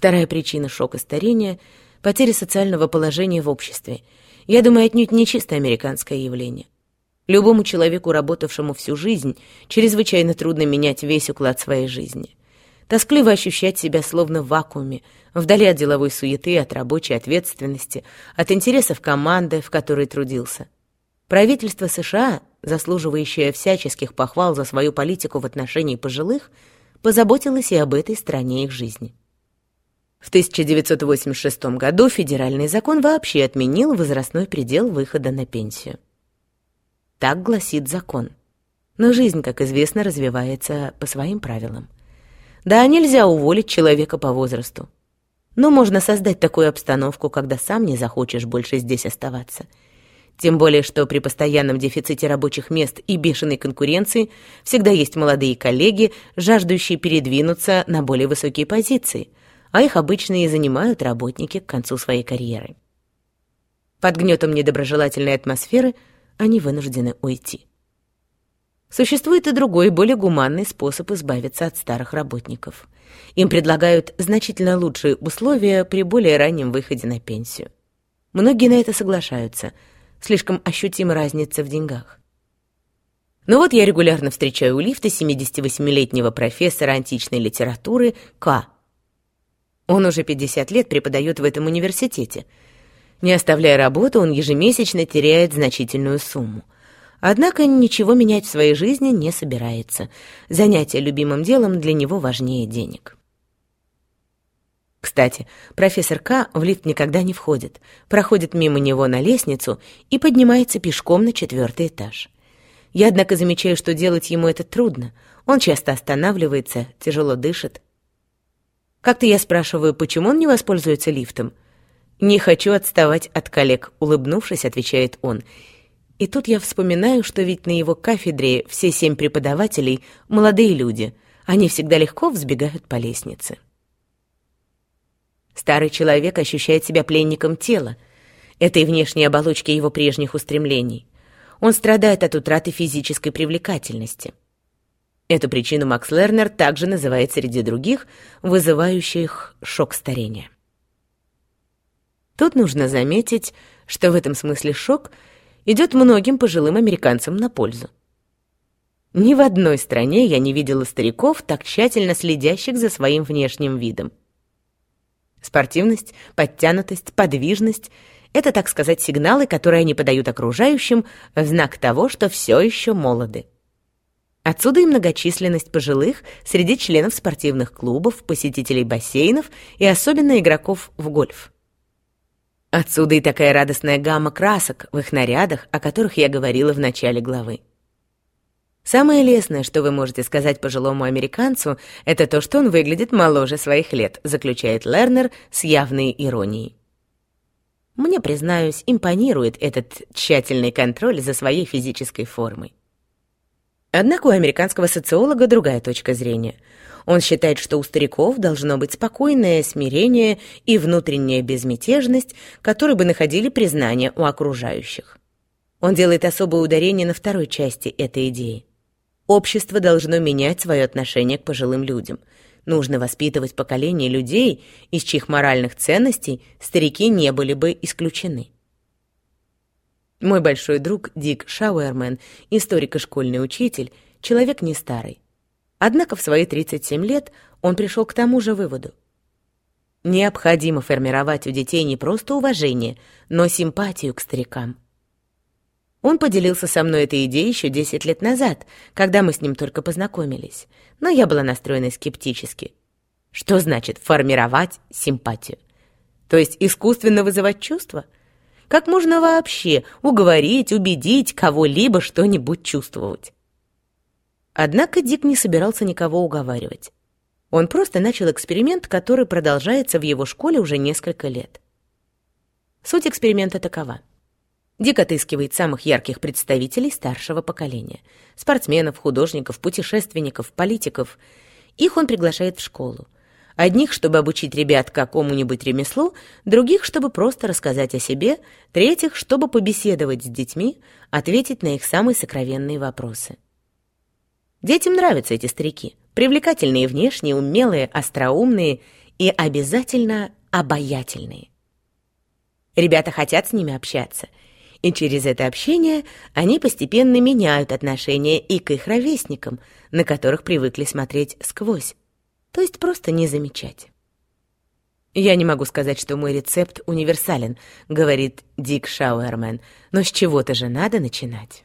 Вторая причина шока старения — потеря социального положения в обществе. Я думаю, отнюдь не чисто американское явление. Любому человеку, работавшему всю жизнь, чрезвычайно трудно менять весь уклад своей жизни. Тоскливо ощущать себя словно в вакууме, вдали от деловой суеты, от рабочей ответственности, от интересов команды, в которой трудился. Правительство США, заслуживающее всяческих похвал за свою политику в отношении пожилых, позаботилось и об этой стороне их жизни. В 1986 году федеральный закон вообще отменил возрастной предел выхода на пенсию. Так гласит закон. Но жизнь, как известно, развивается по своим правилам. Да, нельзя уволить человека по возрасту. Но можно создать такую обстановку, когда сам не захочешь больше здесь оставаться. Тем более, что при постоянном дефиците рабочих мест и бешеной конкуренции всегда есть молодые коллеги, жаждущие передвинуться на более высокие позиции – а их обычно и занимают работники к концу своей карьеры. Под гнетом недоброжелательной атмосферы они вынуждены уйти. Существует и другой, более гуманный способ избавиться от старых работников. Им предлагают значительно лучшие условия при более раннем выходе на пенсию. Многие на это соглашаются. Слишком ощутима разница в деньгах. Но вот я регулярно встречаю у лифта 78-летнего профессора античной литературы К., он уже 50 лет преподает в этом университете. Не оставляя работу, он ежемесячно теряет значительную сумму. Однако ничего менять в своей жизни не собирается. Занятие любимым делом для него важнее денег. Кстати, профессор К. в лифт никогда не входит, проходит мимо него на лестницу и поднимается пешком на четвертый этаж. Я, однако, замечаю, что делать ему это трудно. Он часто останавливается, тяжело дышит, как-то я спрашиваю, почему он не воспользуется лифтом. «Не хочу отставать от коллег», — улыбнувшись, отвечает он. И тут я вспоминаю, что ведь на его кафедре все семь преподавателей — молодые люди. Они всегда легко взбегают по лестнице. Старый человек ощущает себя пленником тела, этой внешней оболочки его прежних устремлений. Он страдает от утраты физической привлекательности. Эту причину Макс Лернер также называет среди других, вызывающих шок старения. Тут нужно заметить, что в этом смысле шок идет многим пожилым американцам на пользу. Ни в одной стране я не видела стариков, так тщательно следящих за своим внешним видом. Спортивность, подтянутость, подвижность — это, так сказать, сигналы, которые они подают окружающим в знак того, что все еще молоды. Отсюда и многочисленность пожилых среди членов спортивных клубов, посетителей бассейнов и особенно игроков в гольф. Отсюда и такая радостная гамма красок в их нарядах, о которых я говорила в начале главы. Самое лестное, что вы можете сказать пожилому американцу, это то, что он выглядит моложе своих лет, заключает Лернер с явной иронией. Мне, признаюсь, импонирует этот тщательный контроль за своей физической формой. Однако у американского социолога другая точка зрения. Он считает, что у стариков должно быть спокойное смирение и внутренняя безмятежность, которые бы находили признание у окружающих. Он делает особое ударение на второй части этой идеи. Общество должно менять свое отношение к пожилым людям. Нужно воспитывать поколение людей, из чьих моральных ценностей старики не были бы исключены. Мой большой друг Дик Шауэрмен, историк и школьный учитель, человек не старый. Однако в свои 37 лет он пришел к тому же выводу. Необходимо формировать у детей не просто уважение, но симпатию к старикам. Он поделился со мной этой идеей еще 10 лет назад, когда мы с ним только познакомились, но я была настроена скептически. Что значит формировать симпатию? То есть искусственно вызывать чувства – как можно вообще уговорить, убедить кого-либо что-нибудь чувствовать? Однако Дик не собирался никого уговаривать. Он просто начал эксперимент, который продолжается в его школе уже несколько лет. Суть эксперимента такова. Дик отыскивает самых ярких представителей старшего поколения. Спортсменов, художников, путешественников, политиков. Их он приглашает в школу. Одних, чтобы обучить ребят какому-нибудь ремеслу, других, чтобы просто рассказать о себе, третьих, чтобы побеседовать с детьми, ответить на их самые сокровенные вопросы. Детям нравятся эти старики. Привлекательные внешне, умелые, остроумные и обязательно обаятельные. Ребята хотят с ними общаться, и через это общение они постепенно меняют отношение и к их ровесникам, на которых привыкли смотреть сквозь, то есть просто не замечать. «Я не могу сказать, что мой рецепт универсален», — говорит Дик Шауэрмен, «но с чего-то же надо начинать».